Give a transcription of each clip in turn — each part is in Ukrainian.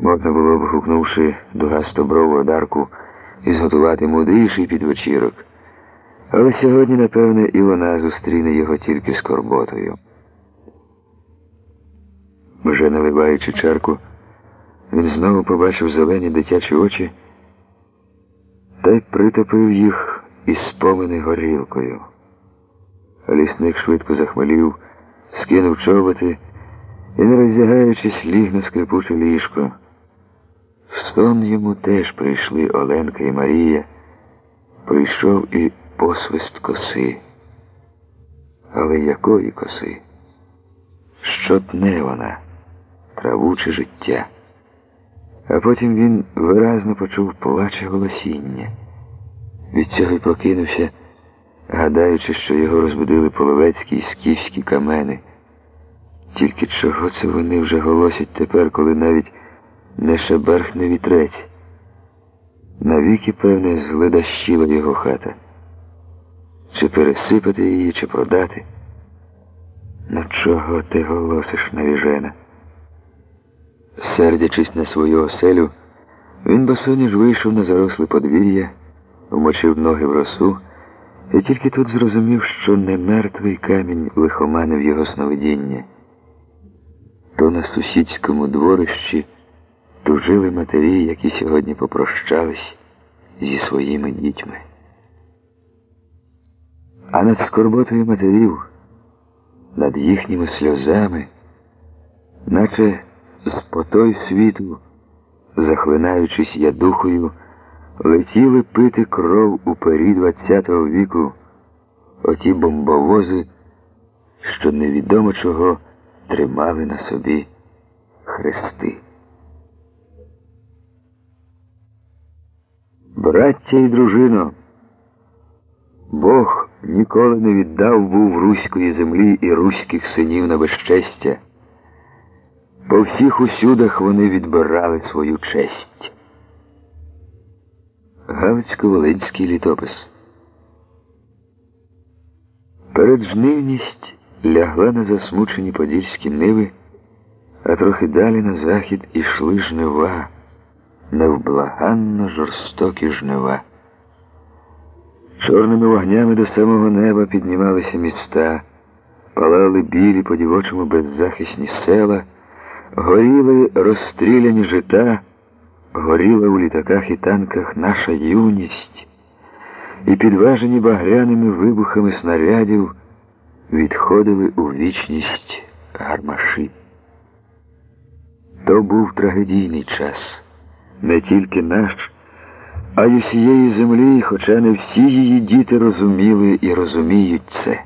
Можна було б, гукнувши дугастоброву одарку, і зготувати мудріший підвечірок. Але сьогодні, напевне, і вона зустріне його тільки скорботою. Вже наливаючи чарку, він знову побачив зелені дитячі очі та й притопив їх із спомини горілкою. Лісник швидко захмелів, скинув чоботи і, не роздягаючись, ліг на скрипуче ліжко. Сон йому теж прийшли Оленка і Марія, прийшов і посвист коси. Але якої коси? Що тне вона, траву чи життя? А потім він виразно почув плаче голосіння. Від цього й прокинувся, гадаючи, що його розбудили половецькі й скіфські камени. Тільки чого це вони вже голосять тепер, коли навіть не шеберхне вітрець? Навіки, певне, зледащила його хата. Чи пересипати її, чи продати? Ну чого ти голосиш, навіжена? Сердячись на свою оселю, він босоніж вийшов на заросле подвір'я, вмочив ноги в росу, і тільки тут зрозумів, що не мертвий камінь лихоманив його сновидіння. То на сусідському дворищі тужили матері, які сьогодні попрощались зі своїми дітьми. А над скорботою матерів, над їхніми сльозами, наче з потой світу, захлинаючись ядухою, летіли пити кров у пері ХХ віку, оті бомбовози, що невідомо чого тримали на собі хрести. Браття і дружино, Бог ніколи не віддав був руської землі і руських синів на безчестя. По всіх усюдах вони відбирали свою честь. Галицько-Волинський літопис. Переджнивність лягла на засмучені подільські ниви, а трохи далі на захід ішли жнива, невблаганно жорстокі жнива. Чорними вогнями до самого неба піднімалися міста, палали білі по дівочому беззахисні села, горіли розстріляні жита, горіла у літаках і танках наша юність, і підважені багряними вибухами снарядів відходили у вічність гармаші. То був трагедійний час, не тільки наш, а й усієї землі, хоча не всі її діти розуміли і розуміють це.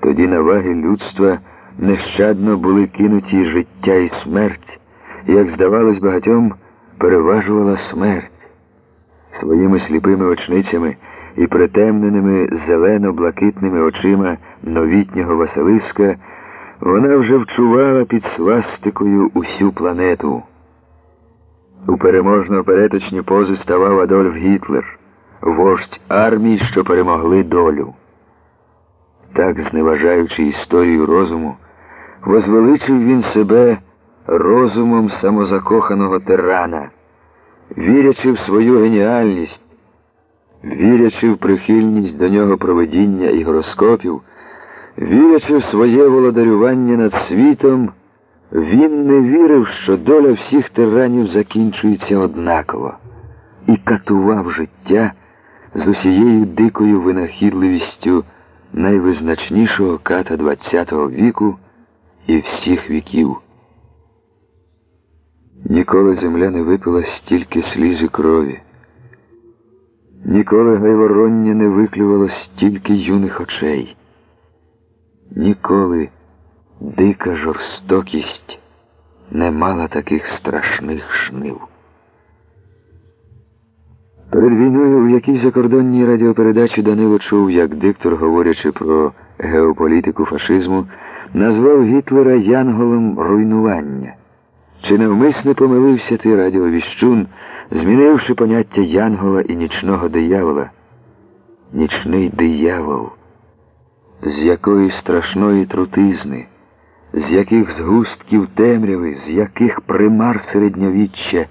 Тоді на ваги людства нещадно були кинуті життя і смерть, і, як здавалось багатьом, переважувала смерть. Своїми сліпими очницями і притемненими зелено-блакитними очима новітнього Василиска вона вже вчувала під свастикою усю планету. У переможно опереточні пози ставав Адольф Гітлер, вождь армій, що перемогли долю. Так, зневажаючи історію розуму, возвеличив він себе розумом самозакоханого тирана, вірячи в свою геніальність, вірячи в прихильність до нього проведіння і гороскопів, вірячи в своє володарювання над світом, він не вірив, що доля всіх тиранів закінчується однаково, і катував життя з усією дикою винахідливістю найвизначнішого ката ХХ віку і всіх віків. Ніколи земля не випила стільки сліз і крові. Ніколи гайвороння не виклювало стільки юних очей. Ніколи дика жорстокість не мала таких страшних шнив. Перед війною, в якій закордонній радіопередачі Данило чув, як диктор, говорячи про геополітику фашизму, назвав Гітлера янголом руйнування. Чи навмисне помилився ти радіовіщун, змінивши поняття янгола і нічного диявола? Нічний диявол, з якої страшної трутизни, з яких згустків темряви, з яких примар середньовіччя